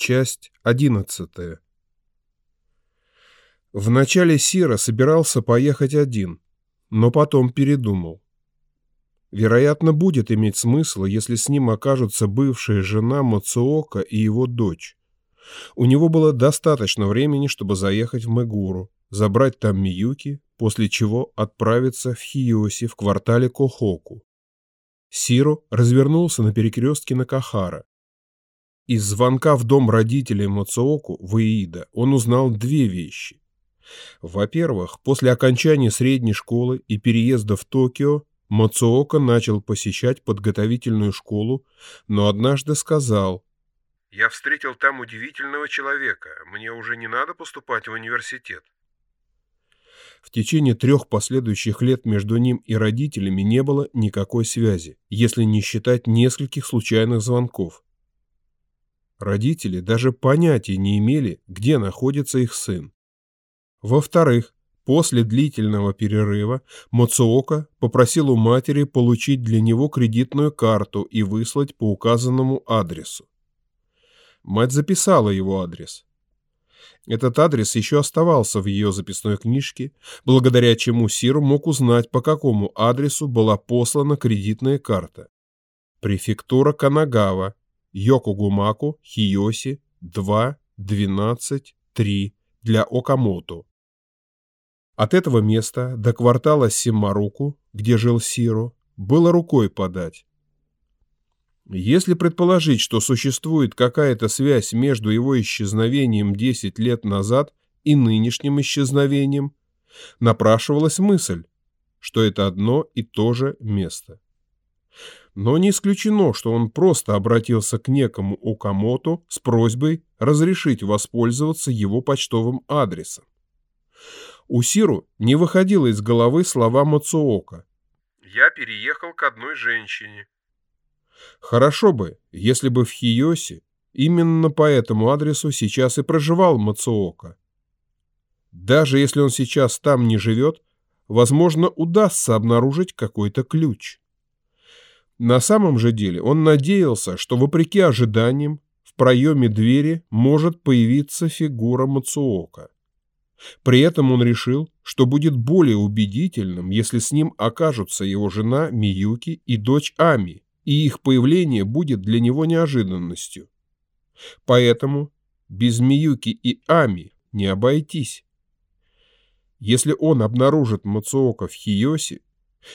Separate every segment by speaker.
Speaker 1: Часть одиннадцатая. Вначале Сира собирался поехать один, но потом передумал. Вероятно, будет иметь смысл, если с ним окажутся бывшая жена Мацуока и его дочь. У него было достаточно времени, чтобы заехать в Мегуру, забрать там Миюки, после чего отправиться в Хиоси в квартале Кохоку. Сиро развернулся на перекрестке Накахара. Из звонка в дом родителей Мацуоку в Иида он узнал две вещи. Во-первых, после окончания средней школы и переезда в Токио Мацуока начал посещать подготовительную школу, но однажды сказал «Я встретил там удивительного человека, мне уже не надо поступать в университет». В течение трех последующих лет между ним и родителями не было никакой связи, если не считать нескольких случайных звонков. Родители даже понятия не имели, где находится их сын. Во-вторых, после длительного перерыва Моцуока попросил у матери получить для него кредитную карту и выслать по указанному адресу. Мать записала его адрес. Этот адрес еще оставался в ее записной книжке, благодаря чему Сир мог узнать, по какому адресу была послана кредитная карта. Префектура Канагава, Йокогумаку, Хиоси, 2, 12, 3 для Окамото. От этого места до квартала Симаруку, где жил Сиро, было рукой подать. Если предположить, что существует какая-то связь между его исчезновением 10 лет назад и нынешним исчезновением, напрашивалась мысль, что это одно и то же место. Но не исключено, что он просто обратился к некому Окамото с просьбой разрешить воспользоваться его почтовым адресом. У Сиру не выходило из головы слова Мацуока. «Я переехал к одной женщине». Хорошо бы, если бы в Хиосе именно по этому адресу сейчас и проживал Мацуока. Даже если он сейчас там не живет, возможно, удастся обнаружить какой-то ключ. На самом же деле он надеялся, что, вопреки ожиданиям, в проеме двери может появиться фигура Мацуока. При этом он решил, что будет более убедительным, если с ним окажутся его жена Миюки и дочь Ами, и их появление будет для него неожиданностью. Поэтому без Миюки и Ами не обойтись. Если он обнаружит Мацуока в Хиосе,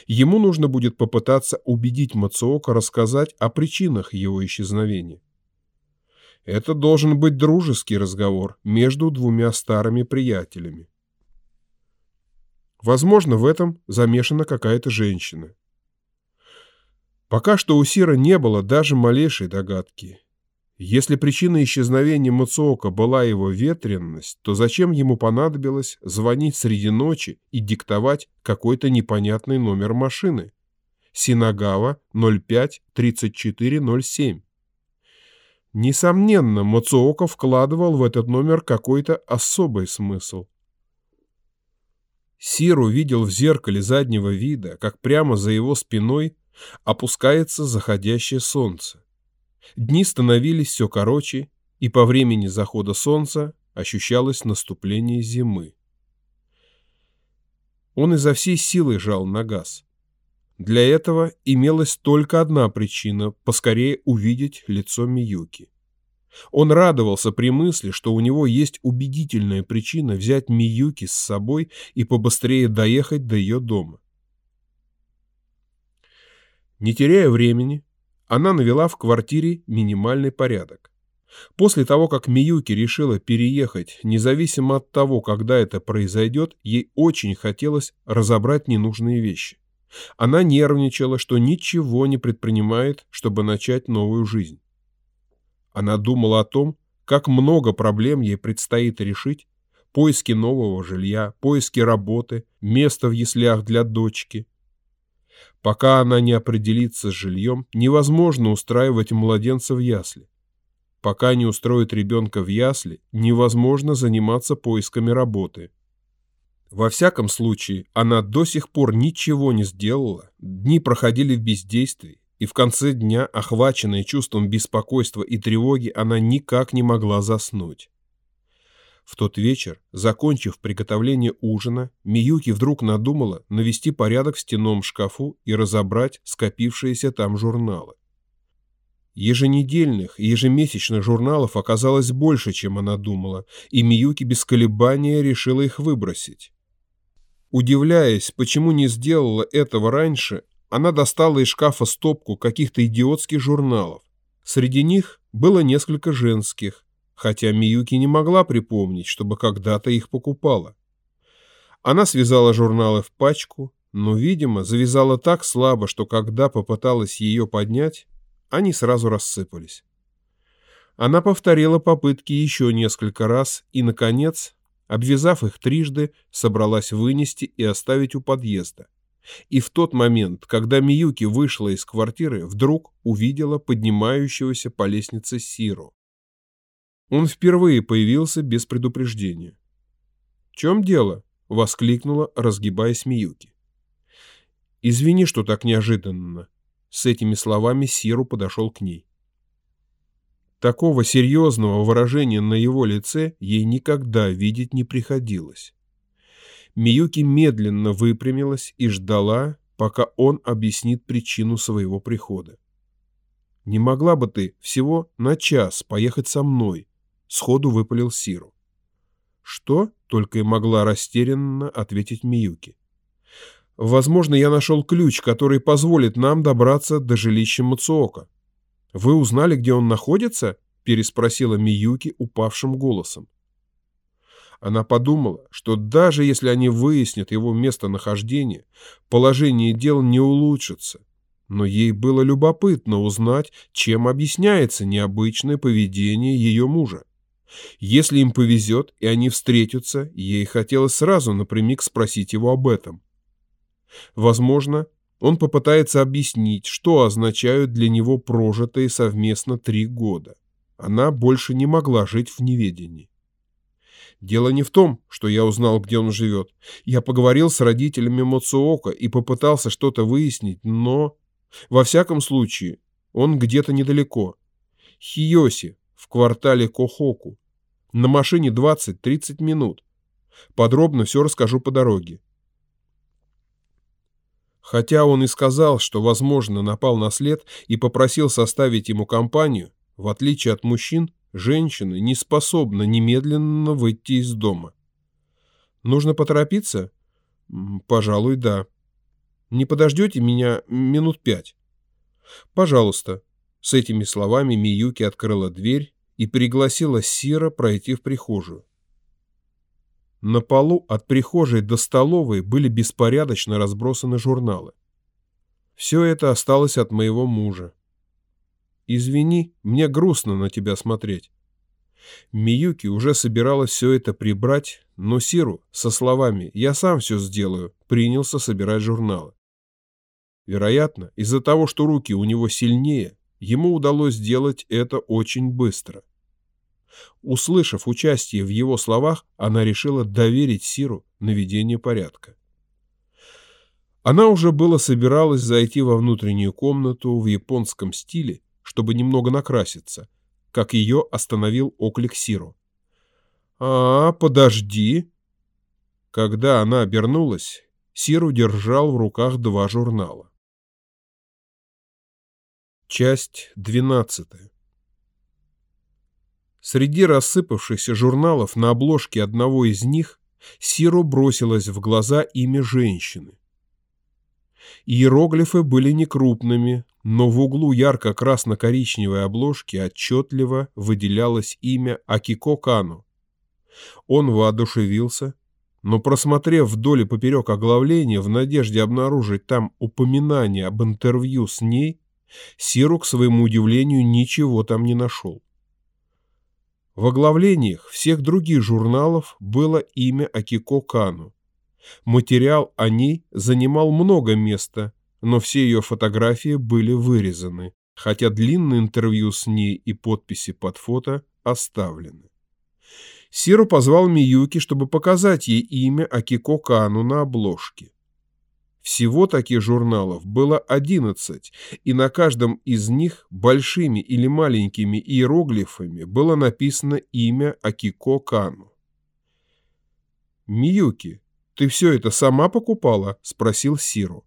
Speaker 1: Ему нужно будет попытаться убедить Мацуока рассказать о причинах его исчезновения. Это должен быть дружеский разговор между двумя старыми приятелями. Возможно, в этом замешана какая-то женщина. Пока что у Сира не было даже малейшей догадки. Если причиной исчезновения Муцуока была его ветренность, то зачем ему понадобилось звонить среди ночи и диктовать какой-то непонятный номер машины? Синагава 05-3407. Несомненно, Мацуока вкладывал в этот номер какой-то особый смысл. Сир увидел в зеркале заднего вида, как прямо за его спиной опускается заходящее солнце. Дни становились все короче, и по времени захода солнца ощущалось наступление зимы. Он изо всей силы жал на газ. Для этого имелась только одна причина – поскорее увидеть лицо Миюки. Он радовался при мысли, что у него есть убедительная причина взять Миюки с собой и побыстрее доехать до ее дома. Не теряя времени, она навела в квартире минимальный порядок. После того, как Миюки решила переехать, независимо от того, когда это произойдет, ей очень хотелось разобрать ненужные вещи. Она нервничала, что ничего не предпринимает, чтобы начать новую жизнь. Она думала о том, как много проблем ей предстоит решить, поиски нового жилья, поиски работы, место в яслях для дочки – Пока она не определится с жильем, невозможно устраивать младенца в ясли. Пока не устроит ребенка в ясли, невозможно заниматься поисками работы. Во всяком случае, она до сих пор ничего не сделала, дни проходили в бездействии, и в конце дня, охваченная чувством беспокойства и тревоги, она никак не могла заснуть. В тот вечер, закончив приготовление ужина, Миюки вдруг надумала навести порядок в стенном шкафу и разобрать скопившиеся там журналы. Еженедельных и ежемесячных журналов оказалось больше, чем она думала, и Миюки без колебания решила их выбросить. Удивляясь, почему не сделала этого раньше, она достала из шкафа стопку каких-то идиотских журналов. Среди них было несколько женских, хотя Миюки не могла припомнить, чтобы когда-то их покупала. Она связала журналы в пачку, но, видимо, завязала так слабо, что когда попыталась ее поднять, они сразу рассыпались. Она повторила попытки еще несколько раз и, наконец, обвязав их трижды, собралась вынести и оставить у подъезда. И в тот момент, когда Миюки вышла из квартиры, вдруг увидела поднимающегося по лестнице Сиру. Он впервые появился без предупреждения. «В чем дело?» — воскликнула, разгибаясь Миюки. «Извини, что так неожиданно». С этими словами Сиру подошел к ней. Такого серьезного выражения на его лице ей никогда видеть не приходилось. Миюки медленно выпрямилась и ждала, пока он объяснит причину своего прихода. «Не могла бы ты всего на час поехать со мной?» Сходу выпалил Сиру. «Что?» — только и могла растерянно ответить Миюки. «Возможно, я нашел ключ, который позволит нам добраться до жилища Мацуока. Вы узнали, где он находится?» — переспросила Миюки упавшим голосом. Она подумала, что даже если они выяснят его местонахождение, положение дел не улучшится. Но ей было любопытно узнать, чем объясняется необычное поведение ее мужа. Если им повезет, и они встретятся, ей хотелось сразу напрямик спросить его об этом. Возможно, он попытается объяснить, что означают для него прожитые совместно три года. Она больше не могла жить в неведении. Дело не в том, что я узнал, где он живет. Я поговорил с родителями Моцуока и попытался что-то выяснить, но... Во всяком случае, он где-то недалеко. Хиоси, в квартале Кохоку. На машине 20-30 минут. Подробно все расскажу по дороге. Хотя он и сказал, что, возможно, напал на след и попросил составить ему компанию, в отличие от мужчин, женщины не способны немедленно выйти из дома. Нужно поторопиться? Пожалуй, да. Не подождете меня минут пять? Пожалуйста. С этими словами Миюки открыла дверь и пригласила Сира пройти в прихожую. На полу от прихожей до столовой были беспорядочно разбросаны журналы. Все это осталось от моего мужа. Извини, мне грустно на тебя смотреть. Миюки уже собиралась все это прибрать, но Сиру со словами «я сам все сделаю» принялся собирать журналы. Вероятно, из-за того, что руки у него сильнее, ему удалось сделать это очень быстро. Услышав участие в его словах, она решила доверить Сиру наведение порядка. Она уже было собиралась зайти во внутреннюю комнату в японском стиле, чтобы немного накраситься, как ее остановил оклик Сиру. «А, подожди!» Когда она обернулась, Сиру держал в руках два журнала. Часть двенадцатая. Среди рассыпавшихся журналов на обложке одного из них Сиру бросилось в глаза имя женщины. Иероглифы были некрупными, но в углу ярко-красно-коричневой обложки отчетливо выделялось имя Акико Кану. Он воодушевился, но, просмотрев вдоль и поперек оглавления в надежде обнаружить там упоминание об интервью с ней, Сиру, к своему удивлению, ничего там не нашел. В оглавлениях всех других журналов было имя Акико Кану. Материал о ней занимал много места, но все ее фотографии были вырезаны, хотя длинное интервью с ней и подписи под фото оставлены. Сиру позвал Миюки, чтобы показать ей имя Акико Кану на обложке. Всего таких журналов было 11, и на каждом из них большими или маленькими иероглифами было написано имя Акико Кану. «Миюки, ты все это сама покупала?» – спросил Сиру.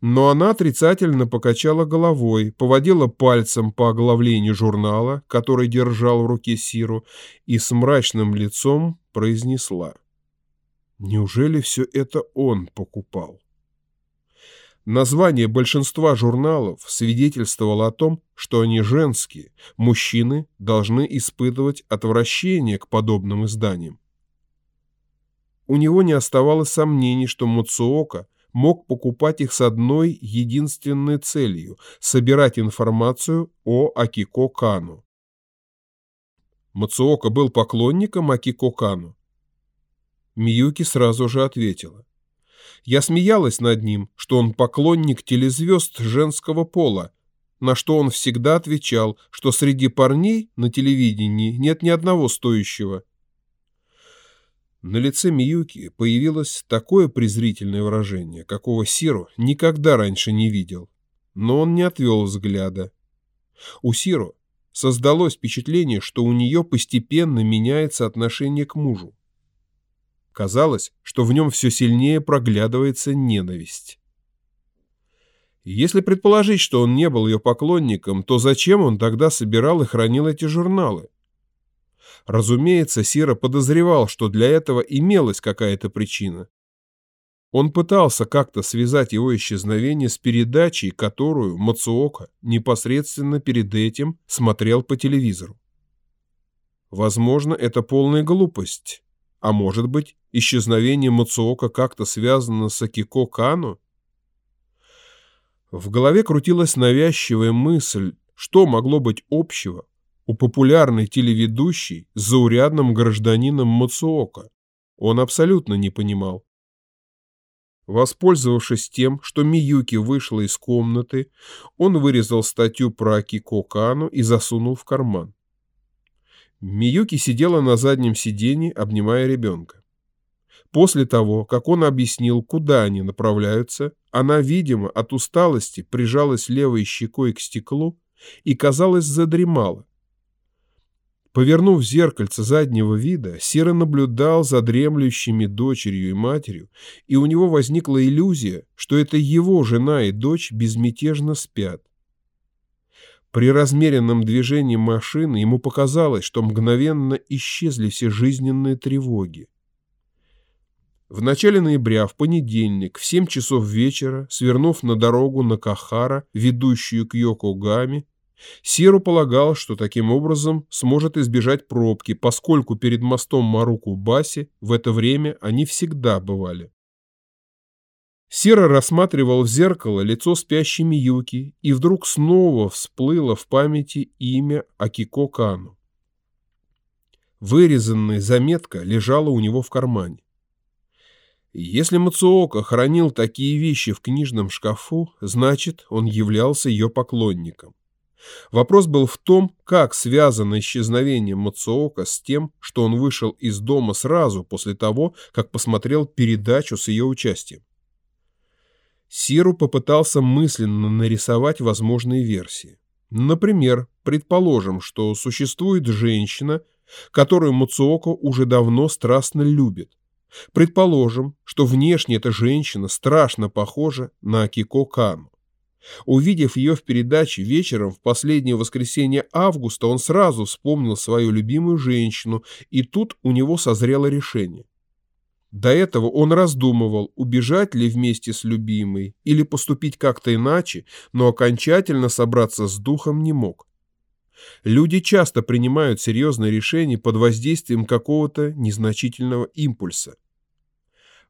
Speaker 1: Но она отрицательно покачала головой, поводила пальцем по оглавлению журнала, который держал в руке Сиру, и с мрачным лицом произнесла. Неужели все это он покупал? Название большинства журналов свидетельствовало о том, что они женские, мужчины должны испытывать отвращение к подобным изданиям. У него не оставалось сомнений, что Муцуока мог покупать их с одной единственной целью – собирать информацию о Акико Кану. Мацуока был поклонником Акико Кану. Миюки сразу же ответила. Я смеялась над ним, что он поклонник телезвезд женского пола, на что он всегда отвечал, что среди парней на телевидении нет ни одного стоящего. На лице Миюки появилось такое презрительное выражение, какого Сиру никогда раньше не видел, но он не отвел взгляда. У Сиру создалось впечатление, что у нее постепенно меняется отношение к мужу. Казалось, что в нем все сильнее проглядывается ненависть. Если предположить, что он не был ее поклонником, то зачем он тогда собирал и хранил эти журналы? Разумеется, Сира подозревал, что для этого имелась какая-то причина. Он пытался как-то связать его исчезновение с передачей, которую Мацуока непосредственно перед этим смотрел по телевизору. Возможно, это полная глупость. А может быть, исчезновение Мацуока как-то связано с Акико Кану? В голове крутилась навязчивая мысль, что могло быть общего у популярной телеведущей с заурядным гражданином Мацуока. Он абсолютно не понимал. Воспользовавшись тем, что Миюки вышла из комнаты, он вырезал статью про Акико Кану и засунул в карман. Миюки сидела на заднем сиденье, обнимая ребенка. После того, как он объяснил, куда они направляются, она, видимо, от усталости прижалась левой щекой к стеклу и, казалось, задремала. Повернув зеркальце заднего вида, Сера наблюдал за дремлющими дочерью и матерью, и у него возникла иллюзия, что это его жена и дочь безмятежно спят. При размеренном движении машины ему показалось, что мгновенно исчезли все жизненные тревоги. В начале ноября, в понедельник, в 7 часов вечера, свернув на дорогу на Кахара, ведущую к Йокогаме, Сиру полагал, что таким образом сможет избежать пробки, поскольку перед мостом Маруку-Баси в это время они всегда бывали. Сера рассматривал в зеркало лицо спящей Миюки, и вдруг снова всплыло в памяти имя Акико Кану. Вырезанная заметка лежала у него в кармане. Если Мацуока хранил такие вещи в книжном шкафу, значит, он являлся ее поклонником. Вопрос был в том, как связано исчезновение Мацуока с тем, что он вышел из дома сразу после того, как посмотрел передачу с ее участием. Сиру попытался мысленно нарисовать возможные версии. Например, предположим, что существует женщина, которую Муцуоко уже давно страстно любит. Предположим, что внешне эта женщина страшно похожа на Акико Кану. Увидев ее в передаче вечером в последнее воскресенье августа, он сразу вспомнил свою любимую женщину, и тут у него созрело решение. До этого он раздумывал, убежать ли вместе с любимой или поступить как-то иначе, но окончательно собраться с духом не мог. Люди часто принимают серьезные решения под воздействием какого-то незначительного импульса.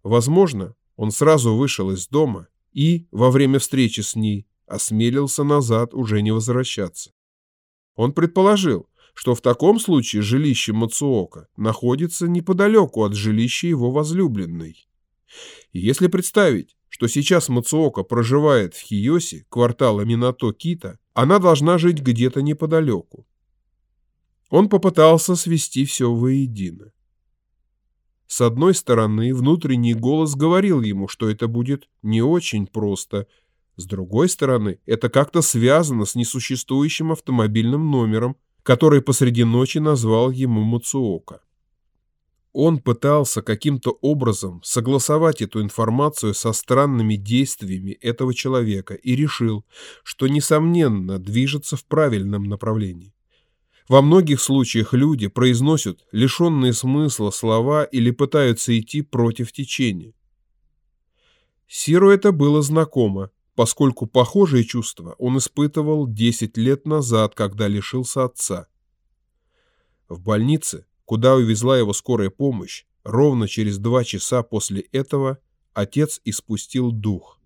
Speaker 1: Возможно, он сразу вышел из дома и, во время встречи с ней, осмелился назад уже не возвращаться. Он предположил, что в таком случае жилище Мацуока находится неподалеку от жилища его возлюбленной. Если представить, что сейчас Мацуока проживает в Хиосе, квартала Минато-Кита, она должна жить где-то неподалеку. Он попытался свести все воедино. С одной стороны, внутренний голос говорил ему, что это будет не очень просто. С другой стороны, это как-то связано с несуществующим автомобильным номером, который посреди ночи назвал ему Муцуока. Он пытался каким-то образом согласовать эту информацию со странными действиями этого человека и решил, что, несомненно, движется в правильном направлении. Во многих случаях люди произносят лишенные смысла слова или пытаются идти против течения. Сиру это было знакомо, поскольку похожие чувства он испытывал 10 лет назад, когда лишился отца. В больнице куда увезла его скорая помощь, ровно через два часа после этого отец испустил дух.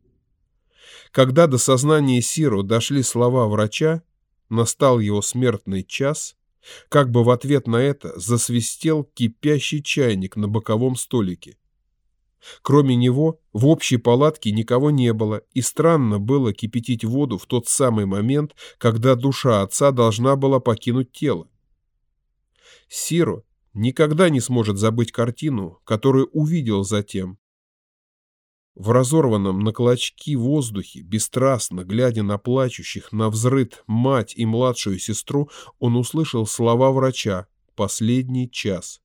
Speaker 1: Когда до сознания Сиру дошли слова врача, настал его смертный час, как бы в ответ на это засвистел кипящий чайник на боковом столике. Кроме него в общей палатке никого не было, и странно было кипятить воду в тот самый момент, когда душа отца должна была покинуть тело. Сиру никогда не сможет забыть картину, которую увидел затем. В разорванном на клочки воздухе, бесстрастно глядя на плачущих, на взрыт мать и младшую сестру, он услышал слова врача «Последний час».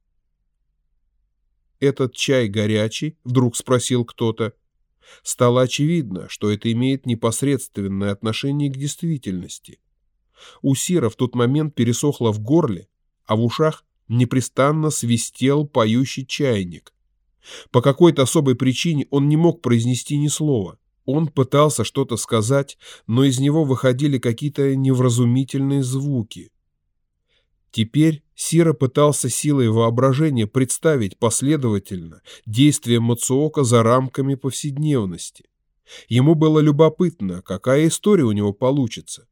Speaker 1: «Этот чай горячий?» — вдруг спросил кто-то. Стало очевидно, что это имеет непосредственное отношение к действительности. У Сира в тот момент пересохло в горле, а в ушах непрестанно свистел поющий чайник. По какой-то особой причине он не мог произнести ни слова. Он пытался что-то сказать, но из него выходили какие-то невразумительные звуки. Теперь Сира пытался силой воображения представить последовательно действия Мацуока за рамками повседневности. Ему было любопытно, какая история у него получится.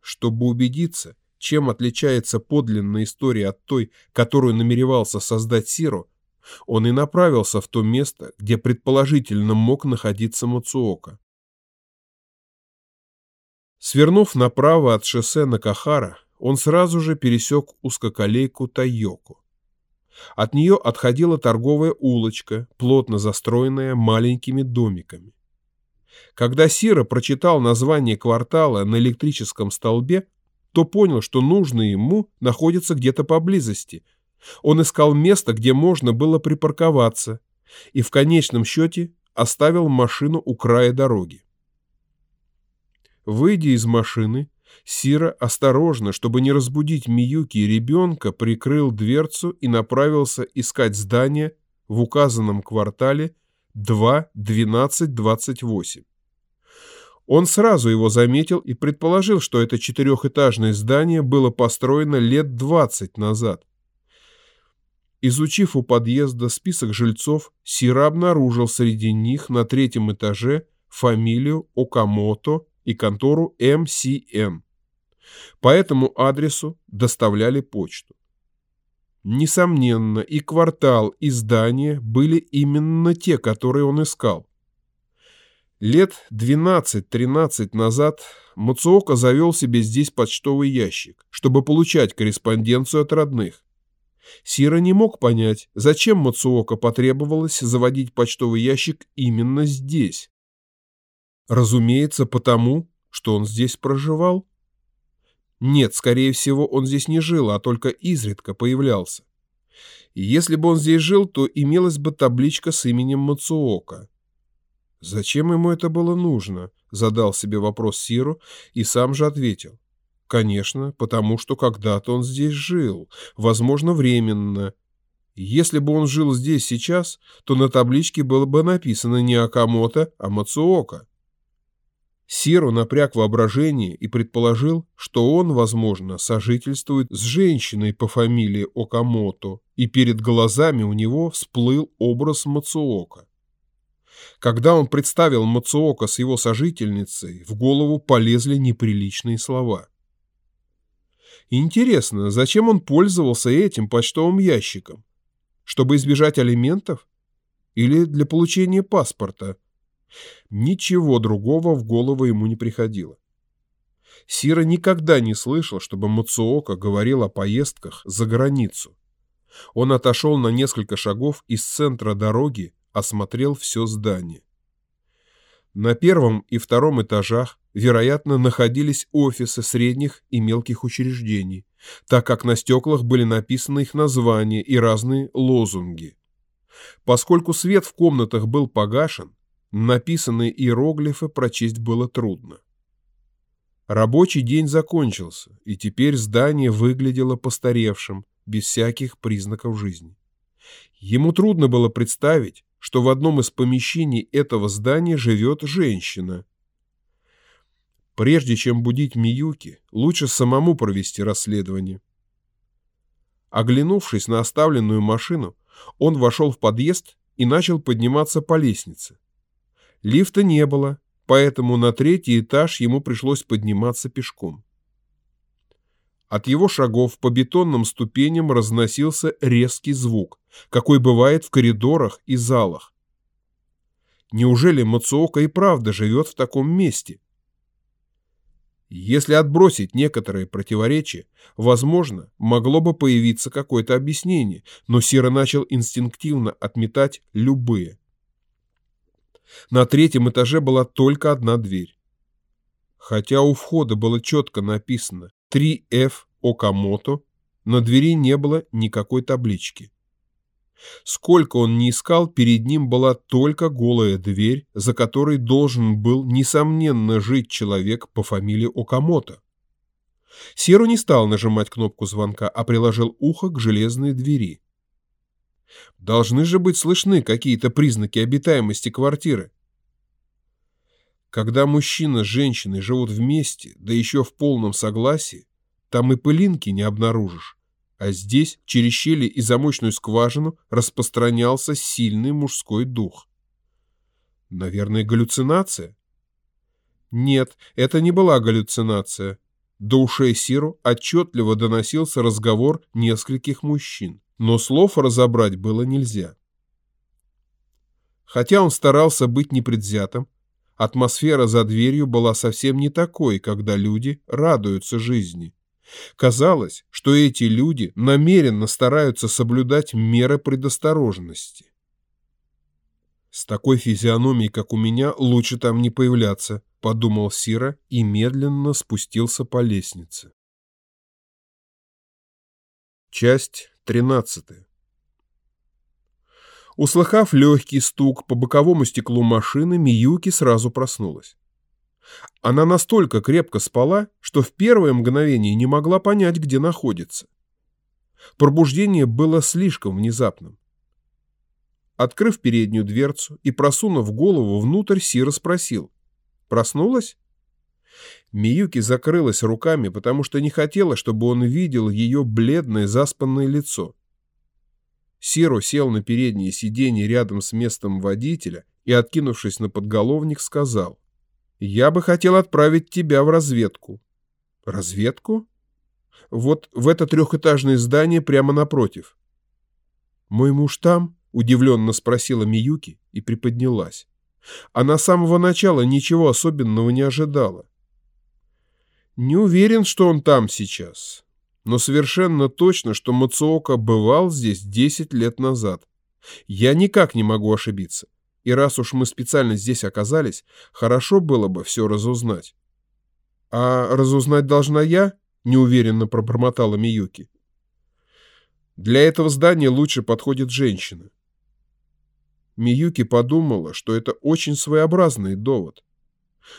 Speaker 1: Чтобы убедиться, чем отличается подлинная история от той, которую намеревался создать Сиро, он и направился в то место, где предположительно мог находиться Мацуока. Свернув направо от шоссе на Кахара, он сразу же пересек узкоколейку Тайоку. От нее отходила торговая улочка, плотно застроенная маленькими домиками. Когда Сира прочитал название квартала на электрическом столбе, то понял, что нужное ему находится где-то поблизости. Он искал место, где можно было припарковаться, и в конечном счете оставил машину у края дороги. Выйдя из машины, Сира осторожно, чтобы не разбудить Миюки и ребенка, прикрыл дверцу и направился искать здание в указанном квартале 2.12.28. Он сразу его заметил и предположил, что это четырехэтажное здание было построено лет 20 назад. Изучив у подъезда список жильцов, Сира обнаружил среди них на третьем этаже фамилию Окамото и контору МСН. По этому адресу доставляли почту. Несомненно, и квартал, и здание были именно те, которые он искал. Лет 12-13 назад Муцуока завел себе здесь почтовый ящик, чтобы получать корреспонденцию от родных. Сира не мог понять, зачем Муцуока потребовалось заводить почтовый ящик именно здесь. Разумеется, потому, что он здесь проживал. Нет, скорее всего, он здесь не жил, а только изредка появлялся. И если бы он здесь жил, то имелась бы табличка с именем Мацуока. Зачем ему это было нужно? Задал себе вопрос Сиру и сам же ответил. Конечно, потому что когда-то он здесь жил, возможно, временно. Если бы он жил здесь сейчас, то на табличке было бы написано не Акамото, а Мацуока. Сиру напряг воображение и предположил, что он, возможно, сожительствует с женщиной по фамилии Окамото, и перед глазами у него всплыл образ Мацуока. Когда он представил Мацуока с его сожительницей, в голову полезли неприличные слова. Интересно, зачем он пользовался этим почтовым ящиком? Чтобы избежать алиментов? Или для получения паспорта? Ничего другого в голову ему не приходило. Сира никогда не слышал, чтобы Мацуока говорил о поездках за границу. Он отошел на несколько шагов из центра дороги, осмотрел все здание. На первом и втором этажах, вероятно, находились офисы средних и мелких учреждений, так как на стеклах были написаны их названия и разные лозунги. Поскольку свет в комнатах был погашен, написанные иероглифы прочесть было трудно. Рабочий день закончился, и теперь здание выглядело постаревшим, без всяких признаков жизни. Ему трудно было представить, что в одном из помещений этого здания живет женщина. Прежде чем будить Миюки, лучше самому провести расследование. Оглянувшись на оставленную машину, он вошел в подъезд и начал подниматься по лестнице. Лифта не было, поэтому на третий этаж ему пришлось подниматься пешком. От его шагов по бетонным ступеням разносился резкий звук, какой бывает в коридорах и залах. Неужели Мацуока и правда живет в таком месте? Если отбросить некоторые противоречия, возможно, могло бы появиться какое-то объяснение, но Сира начал инстинктивно отметать любые. На третьем этаже была только одна дверь. Хотя у входа было четко написано 3F Окамото, на двери не было никакой таблички. Сколько он ни искал, перед ним была только голая дверь, за которой должен был, несомненно, жить человек по фамилии Окамото. Серу не стал нажимать кнопку звонка, а приложил ухо к железной двери. Должны же быть слышны какие-то признаки обитаемости квартиры. Когда мужчина с женщиной живут вместе, да еще в полном согласии, там и пылинки не обнаружишь. А здесь, через щели и замочную скважину, распространялся сильный мужской дух. Наверное, галлюцинация? Нет, это не была галлюцинация. До ушей Сиру отчетливо доносился разговор нескольких мужчин, но слов разобрать было нельзя. Хотя он старался быть непредвзятым, Атмосфера за дверью была совсем не такой, когда люди радуются жизни. Казалось, что эти люди намеренно стараются соблюдать меры предосторожности. «С такой физиономией, как у меня, лучше там не появляться», — подумал Сира и медленно спустился по лестнице. Часть тринадцатая. Услыхав легкий стук по боковому стеклу машины, Миюки сразу проснулась. Она настолько крепко спала, что в первое мгновение не могла понять, где находится. Пробуждение было слишком внезапным. Открыв переднюю дверцу и просунув голову внутрь, Сира спросил. «Проснулась?» Миюки закрылась руками, потому что не хотела, чтобы он видел ее бледное заспанное лицо. Серо сел на переднее сиденье рядом с местом водителя и, откинувшись на подголовник, сказал, «Я бы хотел отправить тебя в разведку». «Разведку?» «Вот в это трехэтажное здание прямо напротив». «Мой муж там?» — удивленно спросила Миюки и приподнялась. Она с самого начала ничего особенного не ожидала. «Не уверен, что он там сейчас но совершенно точно, что Мацуока бывал здесь 10 лет назад. Я никак не могу ошибиться. И раз уж мы специально здесь оказались, хорошо было бы все разузнать. «А разузнать должна я?» — неуверенно пробормотала Миюки. «Для этого здания лучше подходит женщина». Миюки подумала, что это очень своеобразный довод.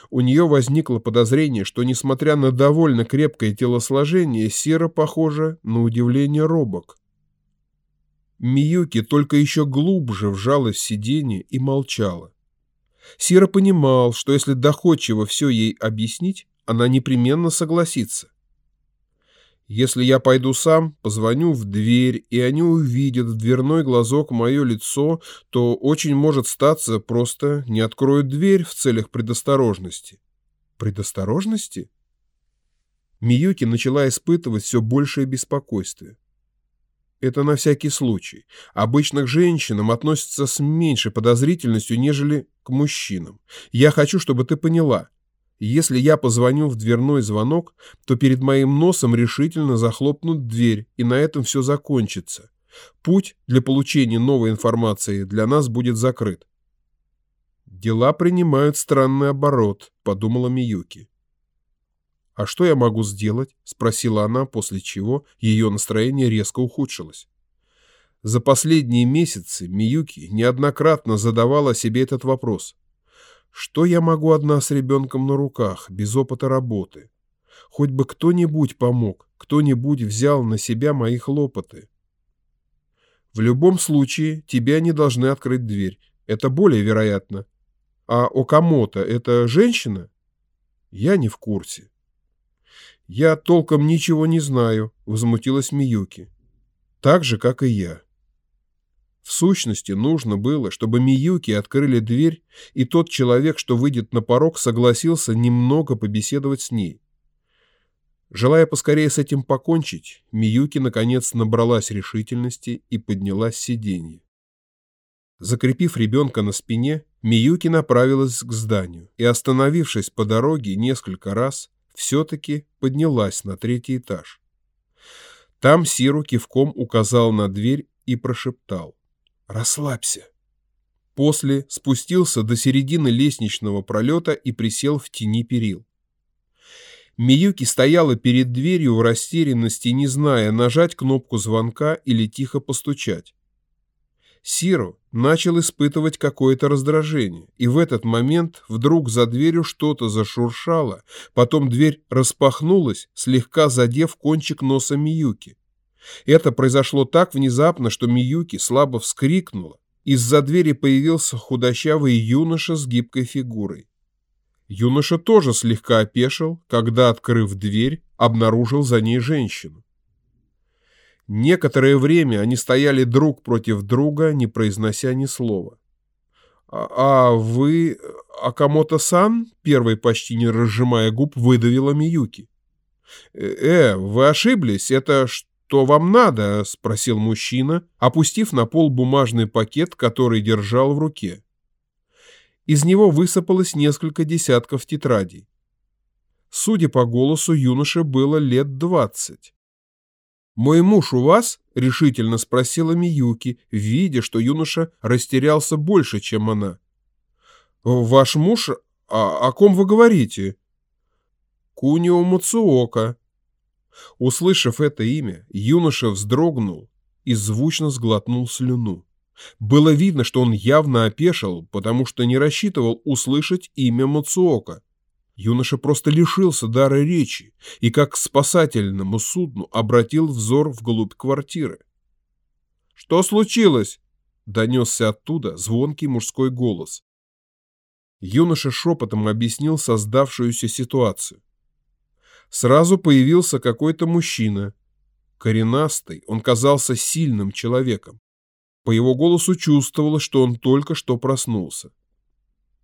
Speaker 1: У нее возникло подозрение, что, несмотря на довольно крепкое телосложение, Сера похожа на удивление робок. Миюки только еще глубже вжалась в сиденье и молчала. Сера понимал, что если доходчиво все ей объяснить, она непременно согласится. Если я пойду сам, позвоню в дверь, и они увидят в дверной глазок мое лицо, то очень может статься, просто не откроют дверь в целях предосторожности. Предосторожности? Миюки начала испытывать все большее беспокойство. Это на всякий случай. Обычно к женщинам относятся с меньшей подозрительностью, нежели к мужчинам. Я хочу, чтобы ты поняла. Если я позвоню в дверной звонок, то перед моим носом решительно захлопнут дверь, и на этом все закончится. Путь для получения новой информации для нас будет закрыт. «Дела принимают странный оборот», — подумала Миюки. «А что я могу сделать?» — спросила она, после чего ее настроение резко ухудшилось. За последние месяцы Миюки неоднократно задавала себе этот вопрос. «Что я могу одна с ребенком на руках, без опыта работы? Хоть бы кто-нибудь помог, кто-нибудь взял на себя мои хлопоты». В любом случае, тебе они должны открыть дверь. Это более вероятно. А Окамото — это женщина? Я не в курсе. Я толком ничего не знаю, возмутилась Миюки. Так же, как и я. В сущности, нужно было, чтобы Миюки открыли дверь, и тот человек, что выйдет на порог, согласился немного побеседовать с ней. Желая поскорее с этим покончить, Миюки наконец набралась решительности и поднялась с сиденья. Закрепив ребенка на спине, Миюки направилась к зданию и, остановившись по дороге несколько раз, все-таки поднялась на третий этаж. Там Сиру кивком указал на дверь и прошептал «Расслабься». После спустился до середины лестничного пролета и присел в тени перил. Миюки стояла перед дверью в растерянности, не зная, нажать кнопку звонка или тихо постучать. Сиро начал испытывать какое-то раздражение, и в этот момент вдруг за дверью что-то зашуршало, потом дверь распахнулась, слегка задев кончик носа Миюки. Это произошло так внезапно, что Миюки слабо вскрикнула. Из-за двери появился худощавый юноша с гибкой фигурой. Юноша тоже слегка опешил, когда, открыв дверь, обнаружил за ней женщину. Некоторое время они стояли друг против друга, не произнося ни слова. «А, а вы... Акамото-сан?» — первой, почти не разжимая губ, выдавила Миюки. «Э, «Э, вы ошиблись, это что вам надо?» — спросил мужчина, опустив на пол бумажный пакет, который держал в руке. Из него высыпалось несколько десятков тетрадей. Судя по голосу, юноше было лет двадцать. «Мой муж у вас?» — решительно спросила Миюки, видя, что юноша растерялся больше, чем она. «Ваш муж? А о ком вы говорите?» «Кунио Муцуока». Услышав это имя, юноша вздрогнул и звучно сглотнул слюну. Было видно, что он явно опешил, потому что не рассчитывал услышать имя Муцуока. Юноша просто лишился дара речи и как к спасательному судну обратил взор вглубь квартиры. «Что случилось?» — донесся оттуда звонкий мужской голос. Юноша шепотом объяснил создавшуюся ситуацию. Сразу появился какой-то мужчина. Коренастый, он казался сильным человеком. По его голосу чувствовалось, что он только что проснулся.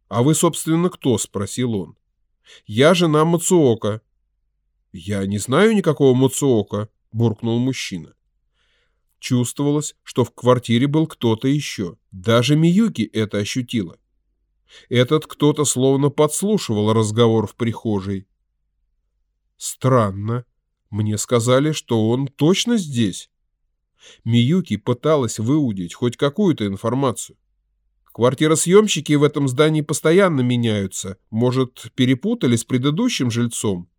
Speaker 1: «А вы, собственно, кто?» — спросил он. Я жена Мацуока». «Я не знаю никакого Мацуока», — буркнул мужчина. Чувствовалось, что в квартире был кто-то еще. Даже Миюки это ощутила. Этот кто-то словно подслушивал разговор в прихожей. Странно. Мне сказали, что он точно здесь. Миюки пыталась выудить хоть какую-то информацию. Квартиросъемщики в этом здании постоянно меняются. Может, перепутали с предыдущим жильцом?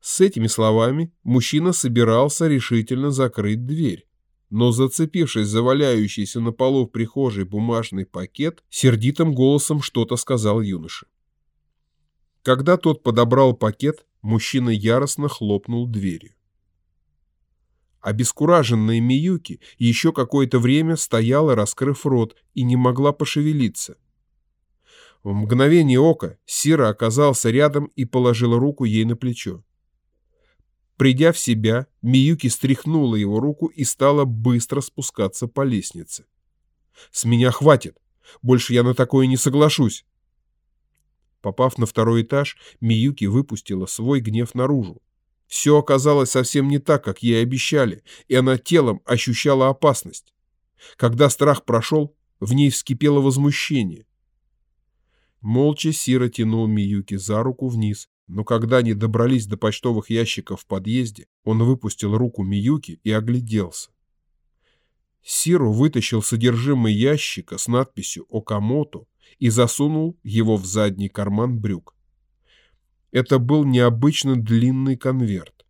Speaker 1: С этими словами мужчина собирался решительно закрыть дверь. Но, зацепившись за валяющийся на полу в прихожей бумажный пакет, сердитым голосом что-то сказал юноше. Когда тот подобрал пакет, мужчина яростно хлопнул дверью. Обескураженная Миюки еще какое-то время стояла, раскрыв рот, и не могла пошевелиться. В мгновение ока Сира оказался рядом и положил руку ей на плечо. Придя в себя, Миюки стряхнула его руку и стала быстро спускаться по лестнице. «С меня хватит! Больше я на такое не соглашусь!» Попав на второй этаж, Миюки выпустила свой гнев наружу. Все оказалось совсем не так, как ей обещали, и она телом ощущала опасность. Когда страх прошел, в ней вскипело возмущение. Молча Сира тянул Миюки за руку вниз, но когда они добрались до почтовых ящиков в подъезде, он выпустил руку Миюки и огляделся. Сиру вытащил содержимое ящика с надписью «Окамото» и засунул его в задний карман брюк. Это был необычно длинный конверт.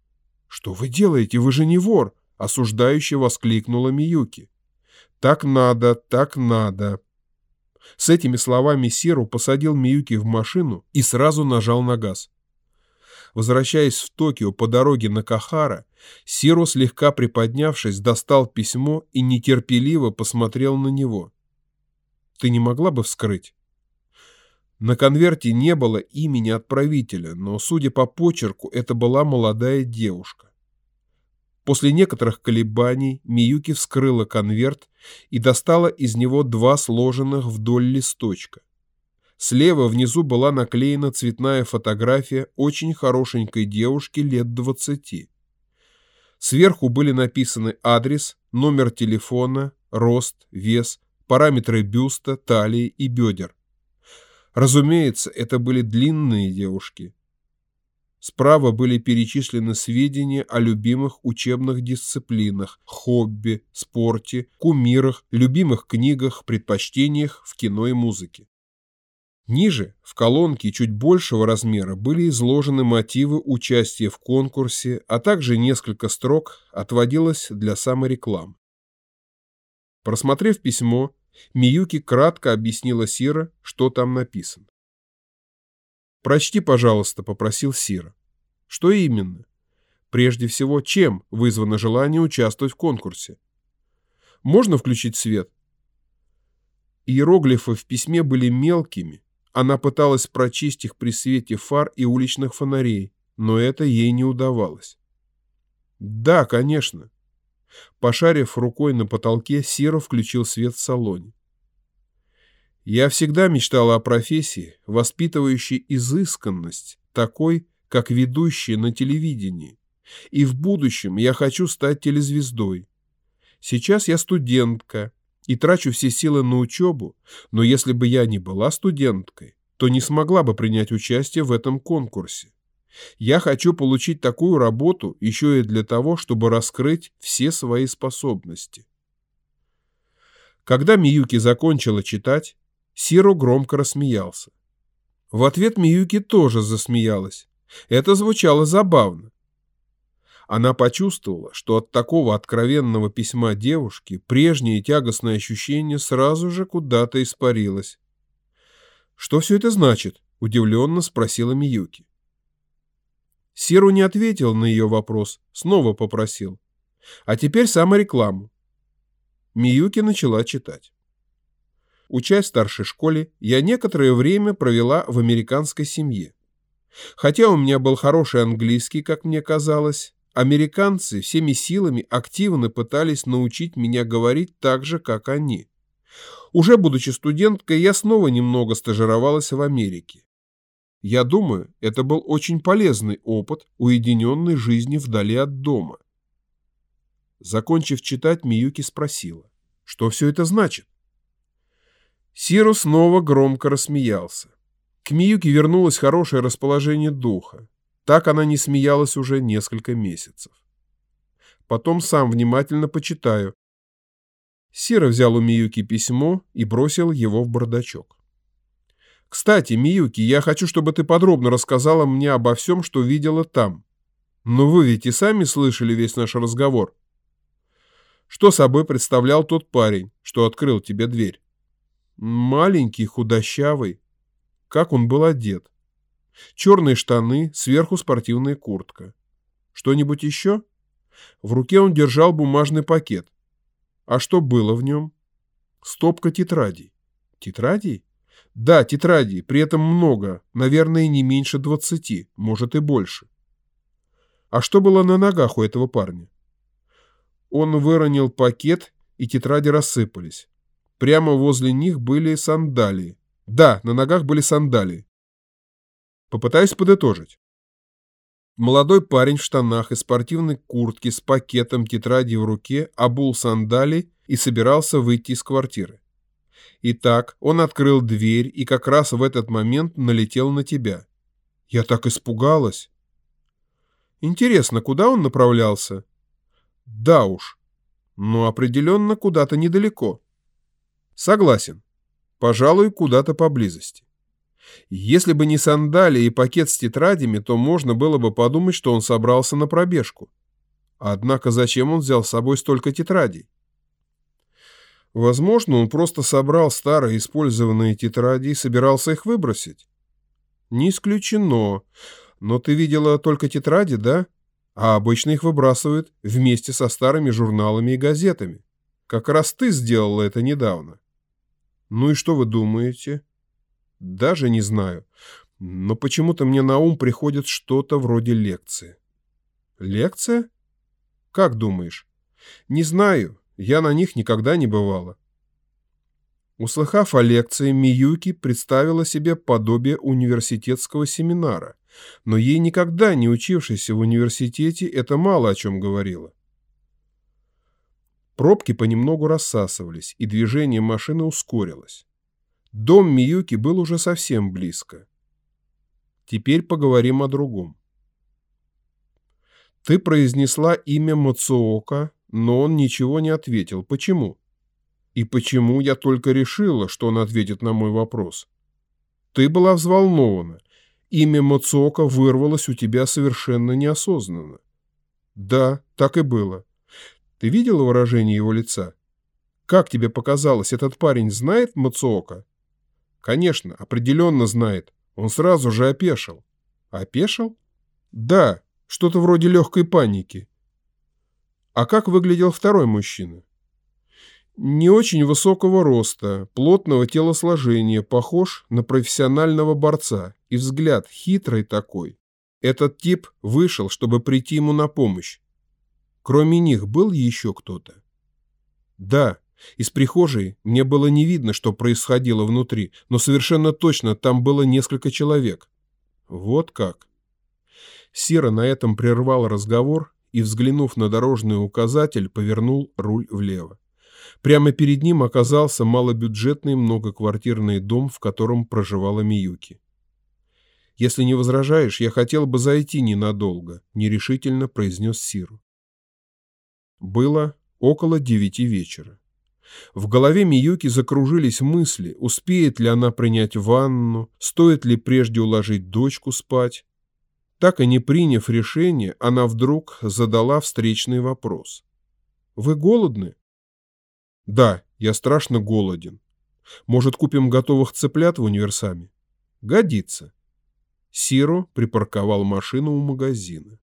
Speaker 1: «Что вы делаете? Вы же не вор!» — осуждающе воскликнула Миюки. «Так надо, так надо!» С этими словами Сиру посадил Миюки в машину и сразу нажал на газ. Возвращаясь в Токио по дороге на Кахара, Сиро, слегка приподнявшись, достал письмо и нетерпеливо посмотрел на него. «Ты не могла бы вскрыть?» На конверте не было имени отправителя, но, судя по почерку, это была молодая девушка. После некоторых колебаний Миюки вскрыла конверт и достала из него два сложенных вдоль листочка. Слева внизу была наклеена цветная фотография очень хорошенькой девушки лет двадцати. Сверху были написаны адрес, номер телефона, рост, вес, параметры бюста, талии и бедер. Разумеется, это были длинные девушки. Справа были перечислены сведения о любимых учебных дисциплинах, хобби, спорте, кумирах, любимых книгах, предпочтениях в кино и музыке. Ниже, в колонке чуть большего размера, были изложены мотивы участия в конкурсе, а также несколько строк отводилось для самореклам. Просмотрев письмо, Миюки кратко объяснила Сира, что там написано. «Прочти, пожалуйста», — попросил Сира. «Что именно? Прежде всего, чем вызвано желание участвовать в конкурсе? Можно включить свет?» Иероглифы в письме были мелкими, она пыталась прочесть их при свете фар и уличных фонарей, но это ей не удавалось. «Да, конечно». Пошарив рукой на потолке, Сиро включил свет в салоне. «Я всегда мечтала о профессии, воспитывающей изысканность, такой, как ведущая на телевидении. И в будущем я хочу стать телезвездой. Сейчас я студентка, и трачу все силы на учебу, но если бы я не была студенткой, то не смогла бы принять участие в этом конкурсе. Я хочу получить такую работу еще и для того, чтобы раскрыть все свои способности. Когда Миюки закончила читать, Сиро громко рассмеялся. В ответ Миюки тоже засмеялась. Это звучало забавно. Она почувствовала, что от такого откровенного письма девушки прежнее тягостное ощущение сразу же куда-то испарилось. «Что все это значит?» – удивленно спросила Миюки. Сиру не ответил на ее вопрос, снова попросил. «А теперь саморекламу». Миюки начала читать. Учась в старшей школе, я некоторое время провела в американской семье. Хотя у меня был хороший английский, как мне казалось, Американцы всеми силами активно пытались научить меня говорить так же, как они. Уже будучи студенткой, я снова немного стажировалась в Америке. Я думаю, это был очень полезный опыт уединенной жизни вдали от дома. Закончив читать, Миюки спросила, что все это значит? Сиру снова громко рассмеялся. К Миюке вернулось хорошее расположение духа. Так она не смеялась уже несколько месяцев. Потом сам внимательно почитаю. Сира взял у Миюки письмо и бросил его в бардачок. «Кстати, Миюки, я хочу, чтобы ты подробно рассказала мне обо всем, что видела там. Но вы ведь и сами слышали весь наш разговор. Что собой представлял тот парень, что открыл тебе дверь? Маленький, худощавый. Как он был одет? Черные штаны, сверху спортивная куртка. Что-нибудь еще? В руке он держал бумажный пакет. А что было в нем? Стопка тетрадей. Тетрадей? Да, тетрадей, при этом много, наверное, не меньше двадцати, может и больше. А что было на ногах у этого парня? Он выронил пакет, и тетради рассыпались. Прямо возле них были сандалии. Да, на ногах были сандалии. Попытаюсь подытожить. Молодой парень в штанах и спортивной куртке с пакетом тетради в руке обул сандали и собирался выйти из квартиры. Итак, он открыл дверь и как раз в этот момент налетел на тебя. Я так испугалась. Интересно, куда он направлялся? Да уж. но определенно куда-то недалеко. Согласен. Пожалуй, куда-то поблизости. Если бы не сандали и пакет с тетрадями, то можно было бы подумать, что он собрался на пробежку. Однако зачем он взял с собой столько тетрадей? Возможно, он просто собрал старые использованные тетради и собирался их выбросить. Не исключено. Но ты видела только тетради, да? А обычно их выбрасывают вместе со старыми журналами и газетами. Как раз ты сделала это недавно. Ну и что вы думаете? Даже не знаю. Но почему-то мне на ум приходит что-то вроде лекции. Лекция? Как думаешь? Не знаю. Я на них никогда не бывала. Услыхав о лекции, Миюки представила себе подобие университетского семинара, но ей никогда не учившейся в университете это мало о чем говорило. Пробки понемногу рассасывались, и движение машины ускорилось. Дом Миюки был уже совсем близко. Теперь поговорим о другом. Ты произнесла имя Мацуока, но он ничего не ответил. Почему? И почему я только решила, что он ответит на мой вопрос? Ты была взволнована. Имя Мацуока вырвалось у тебя совершенно неосознанно. Да, так и было. Ты видела выражение его лица? Как тебе показалось, этот парень знает Мацуока? Конечно, определенно знает. Он сразу же опешил. Опешил? Да, что-то вроде легкой паники. А как выглядел второй мужчина? Не очень высокого роста, плотного телосложения, похож на профессионального борца, и взгляд хитрый такой. Этот тип вышел, чтобы прийти ему на помощь. Кроме них был еще кто-то? Да, из прихожей мне было не видно, что происходило внутри, но совершенно точно там было несколько человек. Вот как. Сера на этом прервал разговор и, взглянув на дорожный указатель, повернул руль влево. Прямо перед ним оказался малобюджетный многоквартирный дом, в котором проживала Миюки. «Если не возражаешь, я хотел бы зайти ненадолго», — нерешительно произнес Сиру. Было около девяти вечера. В голове Миюки закружились мысли, успеет ли она принять ванну, стоит ли прежде уложить дочку спать. Так и не приняв решение, она вдруг задала встречный вопрос. «Вы голодны?» «Да, я страшно голоден. Может, купим готовых цыплят в универсаме?» «Годится». Сиро припарковал машину у магазина.